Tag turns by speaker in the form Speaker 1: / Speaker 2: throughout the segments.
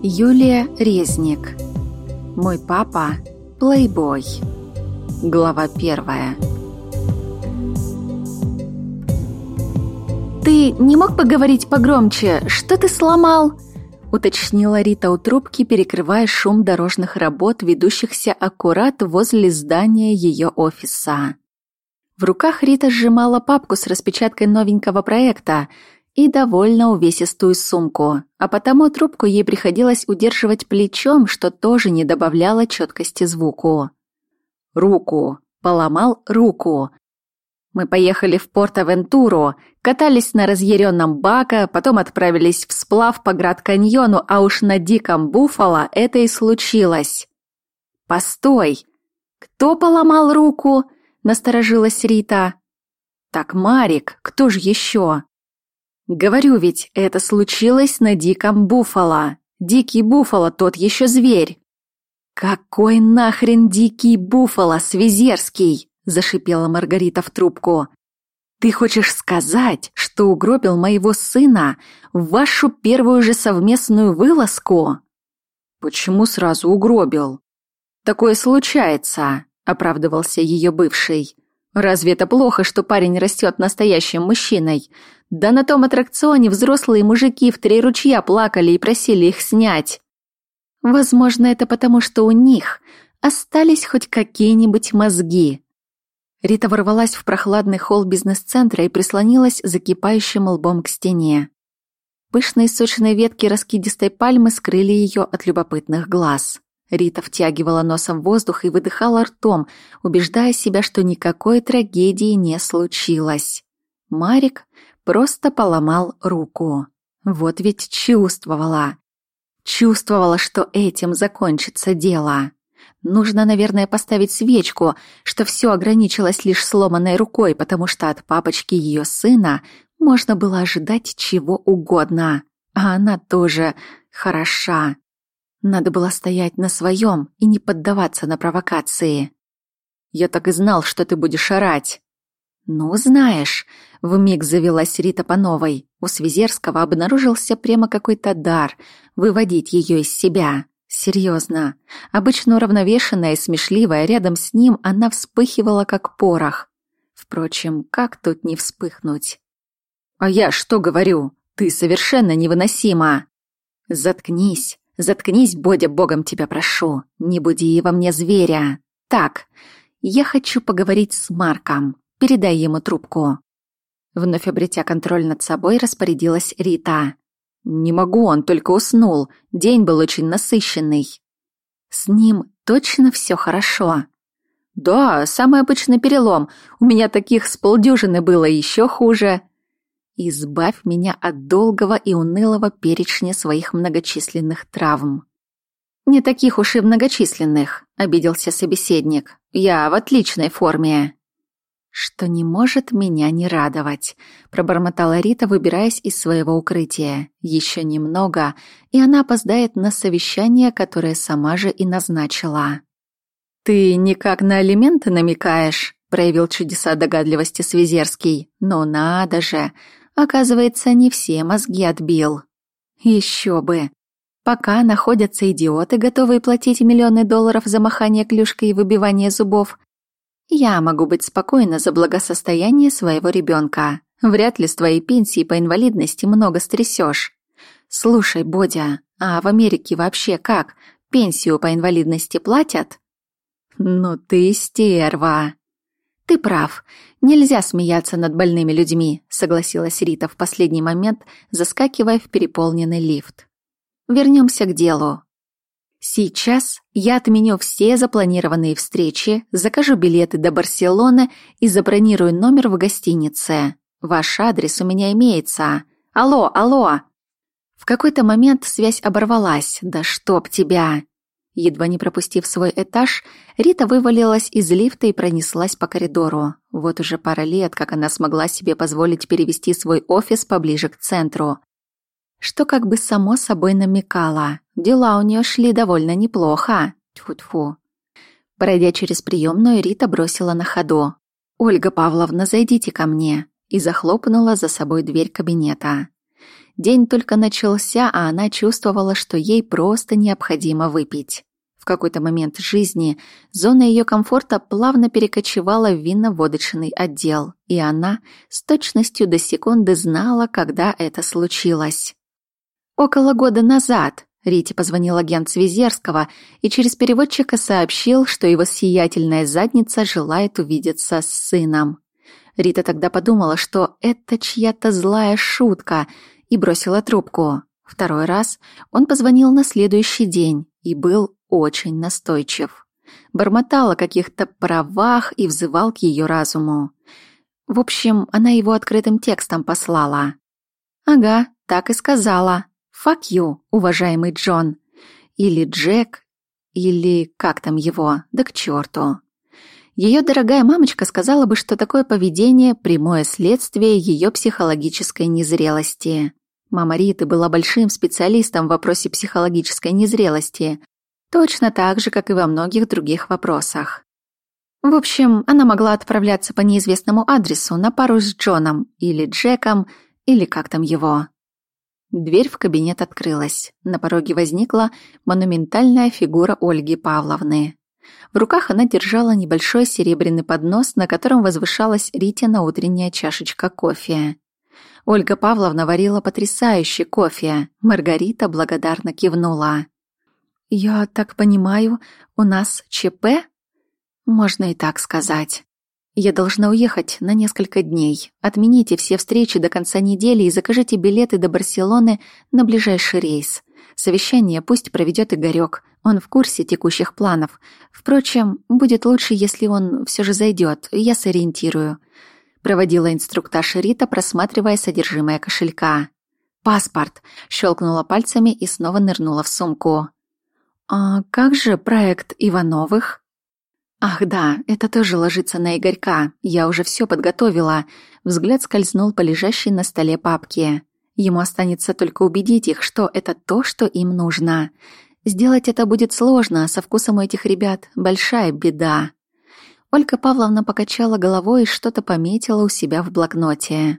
Speaker 1: Юлия Резник. Мой папа – плейбой. Глава первая. «Ты не мог поговорить погромче? Что ты сломал?» уточнила Рита у трубки, перекрывая шум дорожных работ, ведущихся аккурат возле здания ее офиса. В руках Рита сжимала папку с распечаткой новенького проекта – и довольно увесистую сумку, а потому трубку ей приходилось удерживать плечом, что тоже не добавляло четкости звуку. «Руку!» — поломал руку. Мы поехали в Порт-Авентуру, катались на разъяренном Бака, потом отправились в сплав по Град-каньону, а уж на Диком Буффало это и случилось. «Постой! Кто поломал руку?» — насторожилась Рита. «Так Марик, кто же еще?» Говорю ведь, это случилось на диком буфало. Дикий буфало тот еще зверь. Какой нахрен дикий буфало, Свизерский? Зашипела Маргарита в трубку. Ты хочешь сказать, что угробил моего сына в вашу первую же совместную вылазку? Почему сразу угробил? Такое случается, оправдывался ее бывший. Разве это плохо, что парень растет настоящим мужчиной? Да на том аттракционе взрослые мужики в три ручья плакали и просили их снять. Возможно, это потому, что у них остались хоть какие-нибудь мозги. Рита ворвалась в прохладный холл бизнес-центра и прислонилась закипающим лбом к стене. Пышные сочные ветки раскидистой пальмы скрыли ее от любопытных глаз. Рита втягивала носом воздух и выдыхала ртом, убеждая себя, что никакой трагедии не случилось. Марик просто поломал руку. Вот ведь чувствовала. Чувствовала, что этим закончится дело. Нужно, наверное, поставить свечку, что все ограничилось лишь сломанной рукой, потому что от папочки ее сына можно было ожидать чего угодно. А она тоже хороша. Надо было стоять на своем и не поддаваться на провокации. «Я так и знал, что ты будешь орать». «Ну, знаешь», — вмиг завелась Рита по новой. У Свизерского обнаружился прямо какой-то дар — выводить ее из себя. Серьезно. Обычно уравновешенная и смешливая, рядом с ним она вспыхивала, как порох. Впрочем, как тут не вспыхнуть? «А я что говорю? Ты совершенно невыносима!» «Заткнись!» Заткнись, Бодя, богом тебя прошу. Не буди во мне зверя. Так, я хочу поговорить с Марком. Передай ему трубку. Вновь обретя контроль над собой, распорядилась Рита. Не могу, он только уснул. День был очень насыщенный. С ним точно все хорошо. Да, самый обычный перелом. У меня таких с полдюжины было еще хуже. Избавь меня от долгого и унылого перечня своих многочисленных травм. Не таких уж и многочисленных, обиделся собеседник. Я в отличной форме. Что не может меня не радовать, пробормотала Рита, выбираясь из своего укрытия. Еще немного, и она опоздает на совещание, которое сама же и назначила. Ты никак на алименты намекаешь? проявил чудеса догадливости Свизерский. Но надо же, Оказывается, не все мозги отбил. Еще бы. Пока находятся идиоты, готовые платить миллионы долларов за махание клюшкой и выбивание зубов, я могу быть спокойна за благосостояние своего ребенка. Вряд ли с твоей пенсии по инвалидности много стрясешь. Слушай, Бодя, а в Америке вообще как? Пенсию по инвалидности платят? Ну ты стерва. «Ты прав. Нельзя смеяться над больными людьми», — согласилась Рита в последний момент, заскакивая в переполненный лифт. Вернемся к делу. Сейчас я отменю все запланированные встречи, закажу билеты до Барселоны и забронирую номер в гостинице. Ваш адрес у меня имеется. Алло, алло!» В какой-то момент связь оборвалась. «Да чтоб тебя!» Едва не пропустив свой этаж, Рита вывалилась из лифта и пронеслась по коридору. Вот уже пара лет, как она смогла себе позволить перевести свой офис поближе к центру. Что как бы само собой намекало. Дела у нее шли довольно неплохо. Тьфу-тьфу. Пройдя через приемную, Рита бросила на ходу. «Ольга Павловна, зайдите ко мне», и захлопнула за собой дверь кабинета. День только начался, а она чувствовала, что ей просто необходимо выпить. В какой-то момент жизни зона ее комфорта плавно перекочевала в винно-водочный отдел, и она с точностью до секунды знала, когда это случилось. Около года назад Рите позвонил агент Свизерского и через переводчика сообщил, что его сиятельная задница желает увидеться с сыном. Рита тогда подумала, что это чья-то злая шутка, и бросила трубку. Второй раз он позвонил на следующий день и был очень настойчив. Бормотал о каких-то правах и взывал к ее разуму. В общем, она его открытым текстом послала. «Ага, так и сказала. Fuck you, уважаемый Джон. Или Джек, или как там его, да к черту. Ее дорогая мамочка сказала бы, что такое поведение – прямое следствие ее психологической незрелости. Мама Риты была большим специалистом в вопросе психологической незрелости, точно так же, как и во многих других вопросах. В общем, она могла отправляться по неизвестному адресу на пару с Джоном или Джеком, или как там его. Дверь в кабинет открылась. На пороге возникла монументальная фигура Ольги Павловны. В руках она держала небольшой серебряный поднос, на котором возвышалась Ритина утренняя чашечка кофе. Ольга Павловна варила потрясающий кофе. Маргарита благодарно кивнула. «Я так понимаю, у нас ЧП?» «Можно и так сказать. Я должна уехать на несколько дней. Отмените все встречи до конца недели и закажите билеты до Барселоны на ближайший рейс. Совещание пусть проведет Игорек. Он в курсе текущих планов. Впрочем, будет лучше, если он все же зайдет. Я сориентирую. Проводила инструктаж Рита, просматривая содержимое кошелька. «Паспорт!» — щелкнула пальцами и снова нырнула в сумку. «А как же проект Ивановых?» «Ах да, это тоже ложится на Игорька. Я уже все подготовила». Взгляд скользнул по лежащей на столе папке. Ему останется только убедить их, что это то, что им нужно. Сделать это будет сложно, со вкусом у этих ребят большая беда. Ольга Павловна покачала головой и что-то пометила у себя в блокноте.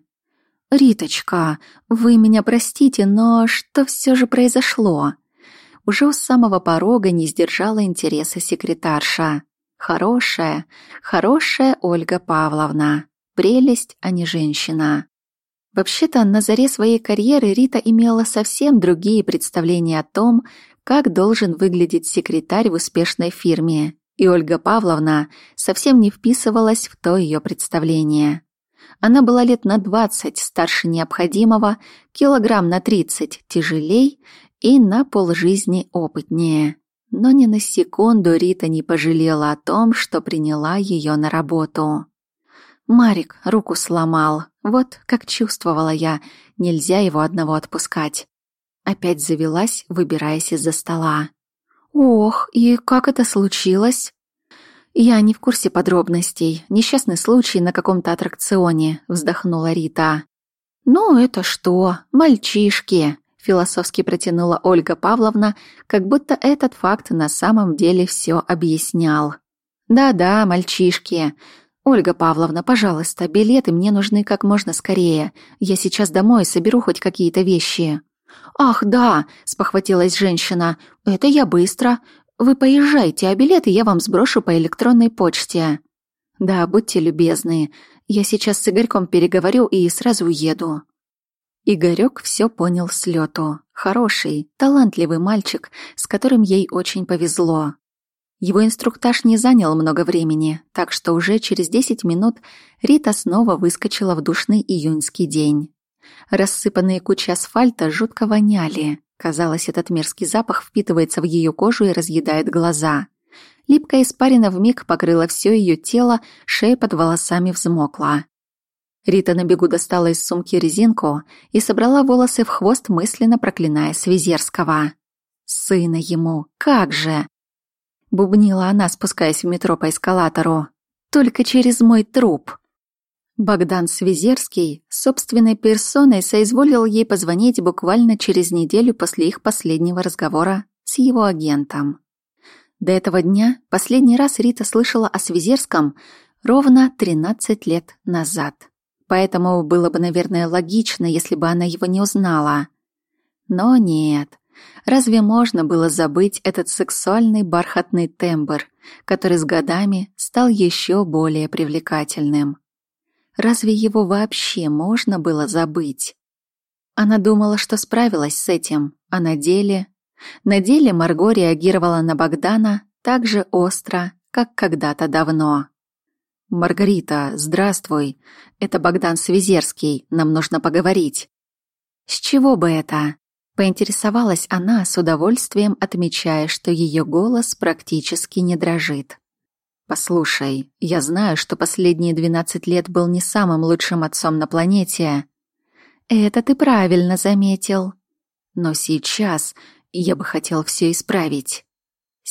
Speaker 1: «Риточка, вы меня простите, но что все же произошло?» Уже у самого порога не сдержала интереса секретарша. Хорошая, хорошая Ольга Павловна. Прелесть, а не женщина. Вообще-то, на заре своей карьеры Рита имела совсем другие представления о том, как должен выглядеть секретарь в успешной фирме, и Ольга Павловна совсем не вписывалась в то ее представление. Она была лет на двадцать старше необходимого, килограмм на тридцать тяжелей и на полжизни опытнее. Но ни на секунду Рита не пожалела о том, что приняла ее на работу. Марик руку сломал. Вот как чувствовала я, нельзя его одного отпускать. Опять завелась, выбираясь из-за стола. «Ох, и как это случилось?» «Я не в курсе подробностей. Несчастный случай на каком-то аттракционе», — вздохнула Рита. «Ну, это что? Мальчишки!» — философски протянула Ольга Павловна, как будто этот факт на самом деле все объяснял. «Да-да, мальчишки. Ольга Павловна, пожалуйста, билеты мне нужны как можно скорее. Я сейчас домой соберу хоть какие-то вещи». «Ах, да!» — спохватилась женщина. «Это я быстро. Вы поезжайте, а билеты я вам сброшу по электронной почте». «Да, будьте любезны. Я сейчас с Игорьком переговорю и сразу уеду». Игорек все понял с лету. Хороший, талантливый мальчик, с которым ей очень повезло. Его инструктаж не занял много времени, так что уже через 10 минут Рита снова выскочила в душный июньский день. Рассыпанные кучи асфальта жутко воняли. Казалось, этот мерзкий запах впитывается в ее кожу и разъедает глаза. Липкая испарина вмиг покрыла все ее тело, шея под волосами взмокла. Рита на бегу достала из сумки резинку и собрала волосы в хвост, мысленно проклиная Свизерского. «Сына ему! Как же!» Бубнила она, спускаясь в метро по эскалатору. «Только через мой труп!» Богдан Свизерский собственной персоной соизволил ей позвонить буквально через неделю после их последнего разговора с его агентом. До этого дня последний раз Рита слышала о Свизерском ровно 13 лет назад. Поэтому было бы, наверное, логично, если бы она его не узнала. Но нет. Разве можно было забыть этот сексуальный бархатный тембр, который с годами стал еще более привлекательным? Разве его вообще можно было забыть? Она думала, что справилась с этим, а на деле... На деле Марго реагировала на Богдана так же остро, как когда-то давно. «Маргарита, здравствуй. Это Богдан Свизерский. Нам нужно поговорить». «С чего бы это?» Поинтересовалась она с удовольствием, отмечая, что ее голос практически не дрожит. «Послушай, я знаю, что последние двенадцать лет был не самым лучшим отцом на планете». «Это ты правильно заметил». «Но сейчас я бы хотел все исправить».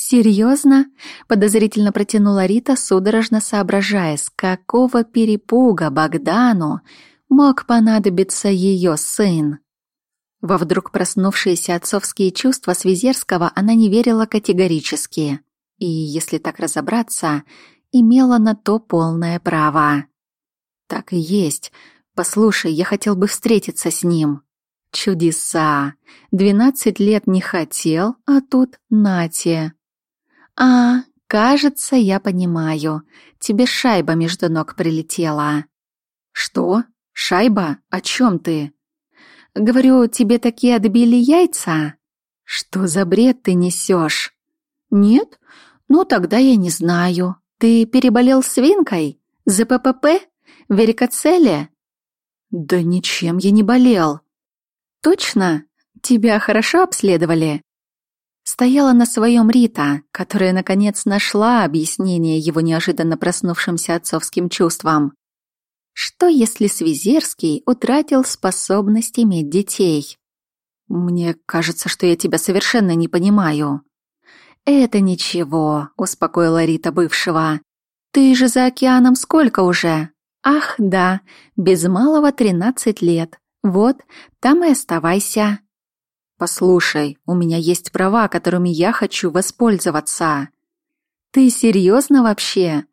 Speaker 1: «Серьезно?» — подозрительно протянула Рита, судорожно соображая, с какого перепуга Богдану мог понадобиться ее сын. Во вдруг проснувшиеся отцовские чувства Свизерского она не верила категорически. И, если так разобраться, имела на то полное право. «Так и есть. Послушай, я хотел бы встретиться с ним». «Чудеса! Двенадцать лет не хотел, а тут нате!» «А, кажется, я понимаю. Тебе шайба между ног прилетела». «Что? Шайба? О чем ты?» «Говорю, тебе такие отбили яйца?» «Что за бред ты несешь?» «Нет? Ну, тогда я не знаю. Ты переболел свинкой? ЗППП? Верикоцеле?» «Да ничем я не болел». «Точно? Тебя хорошо обследовали?» Стояла на своем Рита, которая, наконец, нашла объяснение его неожиданно проснувшимся отцовским чувствам. Что, если Свизерский утратил способность иметь детей? «Мне кажется, что я тебя совершенно не понимаю». «Это ничего», — успокоила Рита бывшего. «Ты же за океаном сколько уже?» «Ах, да, без малого тринадцать лет. Вот, там и оставайся». «Послушай, у меня есть права, которыми я хочу воспользоваться». «Ты серьезно вообще?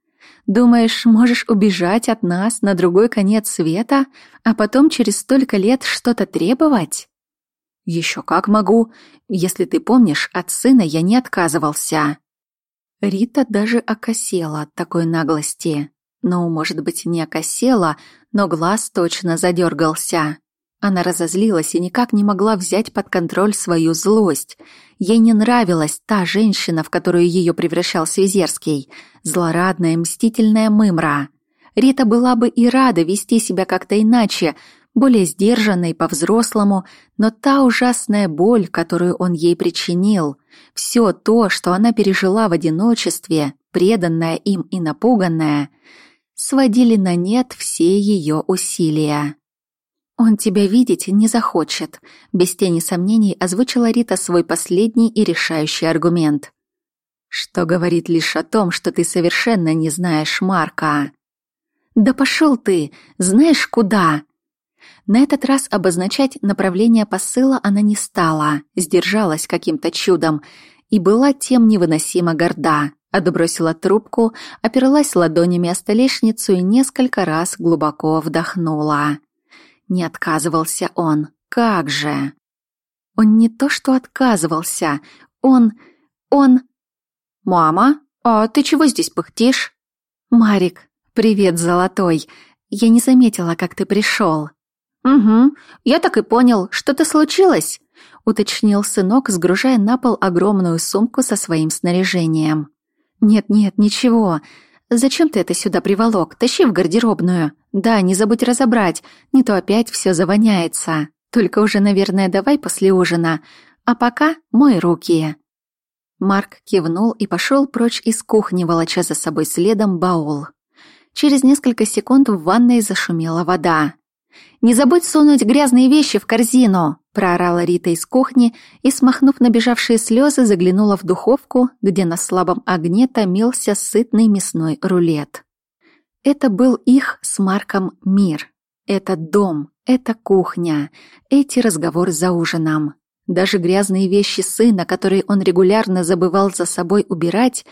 Speaker 1: Думаешь, можешь убежать от нас на другой конец света, а потом через столько лет что-то требовать?» «Еще как могу. Если ты помнишь, от сына я не отказывался». Рита даже окосела от такой наглости. Ну, может быть, не окосела, но глаз точно задергался. Она разозлилась и никак не могла взять под контроль свою злость. Ей не нравилась та женщина, в которую ее превращал Свизерский. Злорадная, мстительная мымра. Рита была бы и рада вести себя как-то иначе, более сдержанной по-взрослому, но та ужасная боль, которую он ей причинил, все то, что она пережила в одиночестве, преданная им и напуганная, сводили на нет все ее усилия. «Он тебя видеть не захочет», — без тени сомнений озвучила Рита свой последний и решающий аргумент. «Что говорит лишь о том, что ты совершенно не знаешь Марка». «Да пошел ты! Знаешь куда?» На этот раз обозначать направление посыла она не стала, сдержалась каким-то чудом и была тем невыносимо горда. Отбросила трубку, оперлась ладонями о столешницу и несколько раз глубоко вдохнула. Не отказывался он. Как же? Он не то что отказывался. Он... он... «Мама, а ты чего здесь пыхтишь?» «Марик, привет, золотой. Я не заметила, как ты пришел». «Угу, я так и понял. Что-то случилось?» уточнил сынок, сгружая на пол огромную сумку со своим снаряжением. «Нет-нет, ничего. Зачем ты это сюда приволок? Тащи в гардеробную. Да, не забудь разобрать, не то опять все завоняется. Только уже, наверное, давай после ужина. А пока мой руки». Марк кивнул и пошел прочь из кухни, волоча за собой следом баул. Через несколько секунд в ванной зашумела вода. «Не забудь сунуть грязные вещи в корзину!» проорала Рита из кухни и, смахнув набежавшие слезы, заглянула в духовку, где на слабом огне томился сытный мясной рулет. Это был их с Марком мир. Это дом, это кухня, эти разговоры за ужином. Даже грязные вещи сына, которые он регулярно забывал за собой убирать,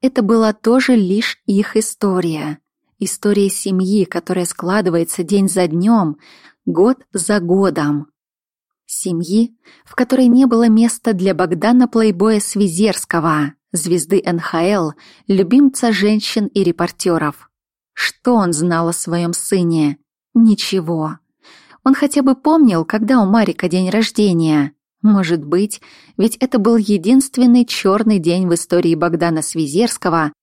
Speaker 1: это была тоже лишь их история. История семьи, которая складывается день за днем, год за годом. Семьи, в которой не было места для Богдана Плейбоя Свизерского, звезды НХЛ, любимца женщин и репортеров. Что он знал о своем сыне? Ничего. Он хотя бы помнил, когда у Марика день рождения. Может быть, ведь это был единственный черный день в истории Богдана Свизерского,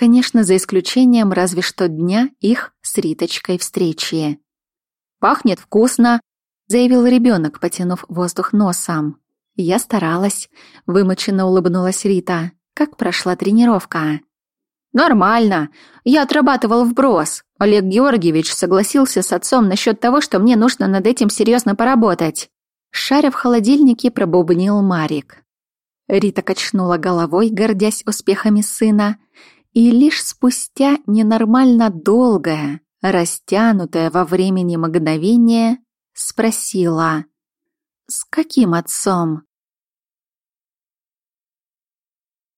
Speaker 1: конечно, за исключением разве что дня их с Риточкой встречи. «Пахнет вкусно», — заявил ребенок, потянув воздух носом. «Я старалась», — вымоченно улыбнулась Рита. «Как прошла тренировка?» «Нормально. Я отрабатывал вброс. Олег Георгиевич согласился с отцом насчет того, что мне нужно над этим серьезно поработать». Шаря в холодильнике пробубнил Марик. Рита качнула головой, гордясь успехами сына, и лишь спустя ненормально долгое, растянутое во времени мгновение, спросила «С каким отцом?»